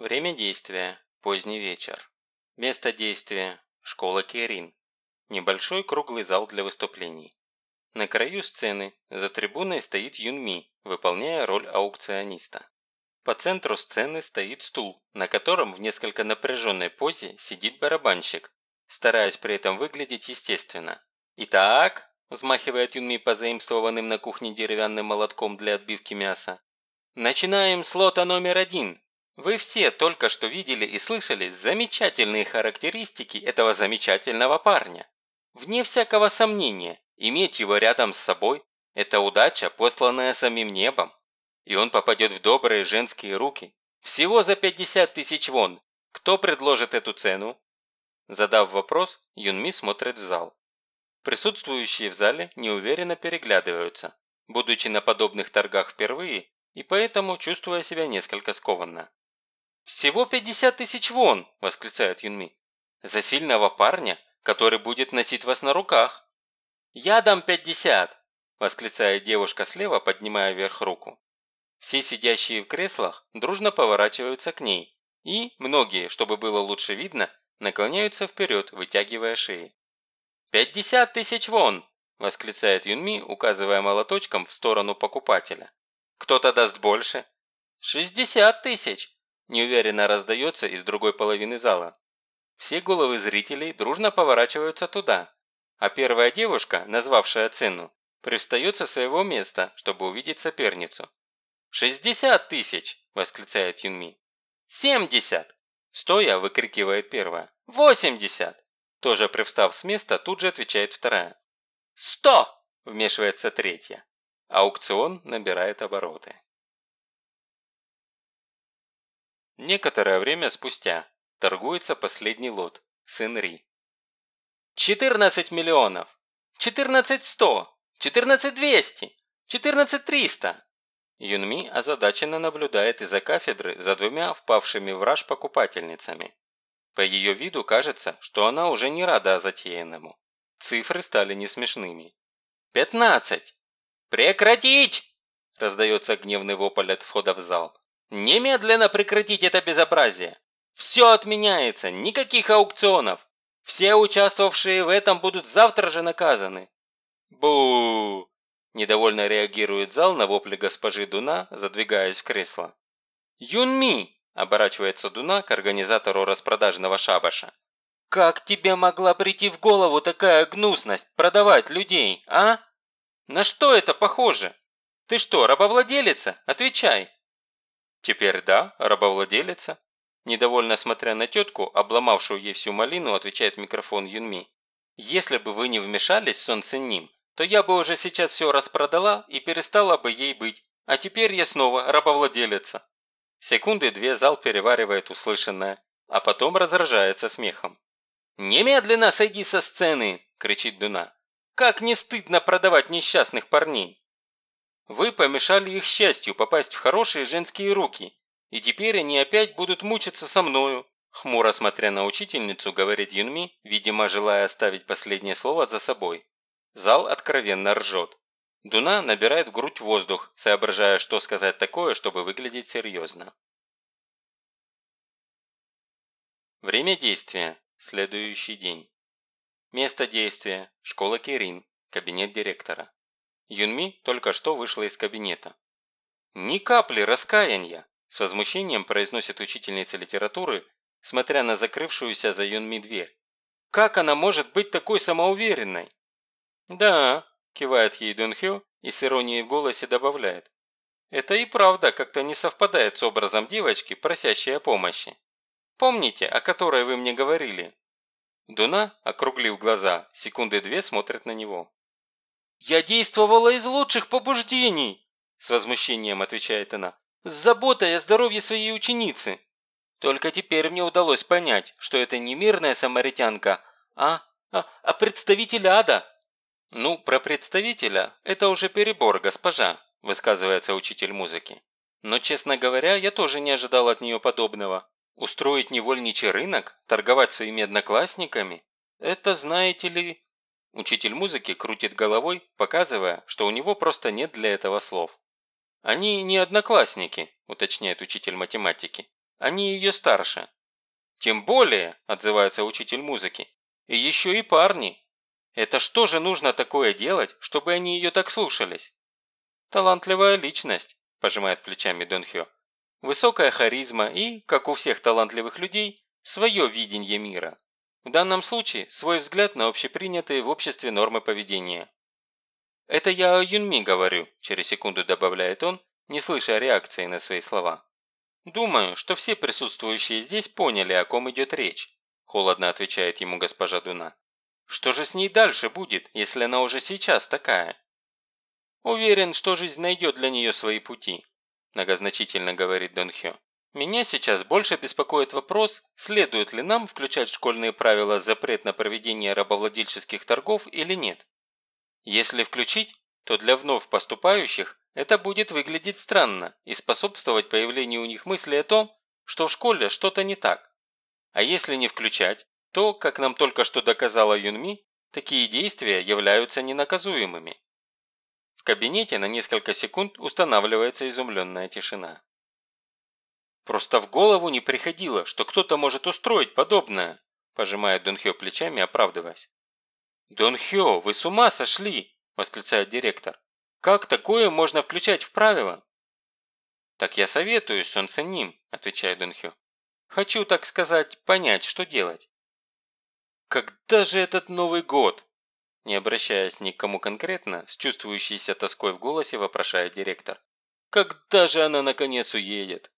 Время действия – поздний вечер. Место действия – школа Керин. Небольшой круглый зал для выступлений. На краю сцены за трибуной стоит Юнми, выполняя роль аукциониста. По центру сцены стоит стул, на котором в несколько напряженной позе сидит барабанщик, стараясь при этом выглядеть естественно. «Итак», – взмахивает Юнми позаимствованным на кухне деревянным молотком для отбивки мяса, «начинаем с лота номер один. Вы все только что видели и слышали замечательные характеристики этого замечательного парня. Вне всякого сомнения, Иметь его рядом с собой – это удача, посланная самим небом. И он попадет в добрые женские руки. Всего за 50 тысяч вон. Кто предложит эту цену? Задав вопрос, Юнми смотрит в зал. Присутствующие в зале неуверенно переглядываются, будучи на подобных торгах впервые и поэтому чувствуя себя несколько скованно. «Всего 50 тысяч вон!» – восклицает Юнми. «За сильного парня, который будет носить вас на руках!» «Я дам пятьдесят!» – восклицает девушка слева, поднимая вверх руку. Все сидящие в креслах дружно поворачиваются к ней, и, многие, чтобы было лучше видно, наклоняются вперед, вытягивая шеи. «Пятьдесят тысяч вон!» – восклицает Юнми, указывая молоточком в сторону покупателя. «Кто-то даст больше?» «Шестьдесят тысяч!» – неуверенно раздается из другой половины зала. Все головы зрителей дружно поворачиваются туда, а первая девушка, назвавшая цену, привстает со своего места, чтобы увидеть соперницу. «Шестьдесят тысяч!» – восклицает Юнми. «Семьдесят!» – стоя выкрикивает первая. «Восемьдесят!» Тоже привстав с места, тут же отвечает вторая. «Сто!» – вмешивается третья. Аукцион набирает обороты. Некоторое время спустя торгуется последний лот – сын Ри. Четырнадцать миллионов! Четырнадцать сто! Четырнадцать двести! Четырнадцать триста!» Юнми озадаченно наблюдает из-за кафедры за двумя впавшими в раж покупательницами. По ее виду кажется, что она уже не рада затеянному. Цифры стали несмешными. «Пятнадцать! Прекратить!» – раздается гневный вопль от входа в зал. «Немедленно прекратить это безобразие! Все отменяется, никаких аукционов! Все участвовавшие в этом будут завтра же наказаны. бу Недовольно реагирует зал на вопли госпожи Дуна, задвигаясь в кресло. «Юнми!» – оборачивается Дуна к организатору распродажного шабаша. «Как тебе могла прийти в голову такая гнусность продавать людей, а? На что это похоже? Ты что, рабовладелица? Отвечай!» «Теперь да, рабовладелица», Недовольно смотря на тетку, обломавшую ей всю малину, отвечает микрофон Юнми. «Если бы вы не вмешались, солнце ним, то я бы уже сейчас все распродала и перестала бы ей быть. А теперь я снова рабовладелица». Секунды две зал переваривает услышанное, а потом разражается смехом. «Немедленно сойди со сцены!» – кричит Дуна. «Как не стыдно продавать несчастных парней!» «Вы помешали их счастью попасть в хорошие женские руки, и теперь они опять будут мучиться со мною. Хмуро смотря на учительницу, говорит Юнми, видимо, желая оставить последнее слово за собой. Зал откровенно ржет. Дуна набирает в грудь воздух, соображая, что сказать такое, чтобы выглядеть серьезно. Время действия. Следующий день. Место действия. Школа Кирин. Кабинет директора. Юнми только что вышла из кабинета. Ни капли раскаяния. С возмущением произносит учительница литературы, смотря на закрывшуюся за Юнми дверь. «Как она может быть такой самоуверенной?» «Да», – кивает ей Дун Хё и с иронией в голосе добавляет. «Это и правда как-то не совпадает с образом девочки, просящей о помощи. Помните, о которой вы мне говорили?» Дуна, округлив глаза, секунды две смотрит на него. «Я действовала из лучших побуждений!» С возмущением отвечает она с заботой о здоровье своей ученицы. Только теперь мне удалось понять, что это не мирная самаритянка, а, а, а представитель ада. Ну, про представителя – это уже перебор, госпожа, высказывается учитель музыки. Но, честно говоря, я тоже не ожидал от нее подобного. Устроить невольничий рынок, торговать своими одноклассниками – это, знаете ли… Учитель музыки крутит головой, показывая, что у него просто нет для этого слов. «Они не одноклассники», – уточняет учитель математики. Они ее старше. Тем более, отзывается учитель музыки, и еще и парни. Это что же нужно такое делать, чтобы они ее так слушались? Талантливая личность, пожимает плечами Дон Хё. Высокая харизма и, как у всех талантливых людей, свое видение мира. В данном случае свой взгляд на общепринятые в обществе нормы поведения. «Это я о Юнми говорю», – через секунду добавляет он, не слыша реакции на свои слова. «Думаю, что все присутствующие здесь поняли, о ком идет речь», – холодно отвечает ему госпожа Дуна. «Что же с ней дальше будет, если она уже сейчас такая?» «Уверен, что жизнь найдет для нее свои пути», – многозначительно говорит Дон Хё. Меня сейчас больше беспокоит вопрос, следует ли нам включать в школьные правила запрет на проведение рабовладельческих торгов или нет. Если включить, то для вновь поступающих это будет выглядеть странно и способствовать появлению у них мысли о том, что в школе что-то не так. А если не включать, то, как нам только что доказала Юнми, такие действия являются ненаказуемыми. В кабинете на несколько секунд устанавливается изумленная тишина. Просто в голову не приходило, что кто-то может устроить подобное, пожимает Дон Хё плечами, оправдываясь. Дон Хё, вы с ума сошли, восклицает директор. Как такое можно включать в правила? Так я советую Сон Ним, отвечает Дон Хё. Хочу, так сказать, понять, что делать. Когда же этот Новый год? Не обращаясь ни к кому конкретно, с чувствующейся тоской в голосе вопрошает директор. Когда же она наконец уедет?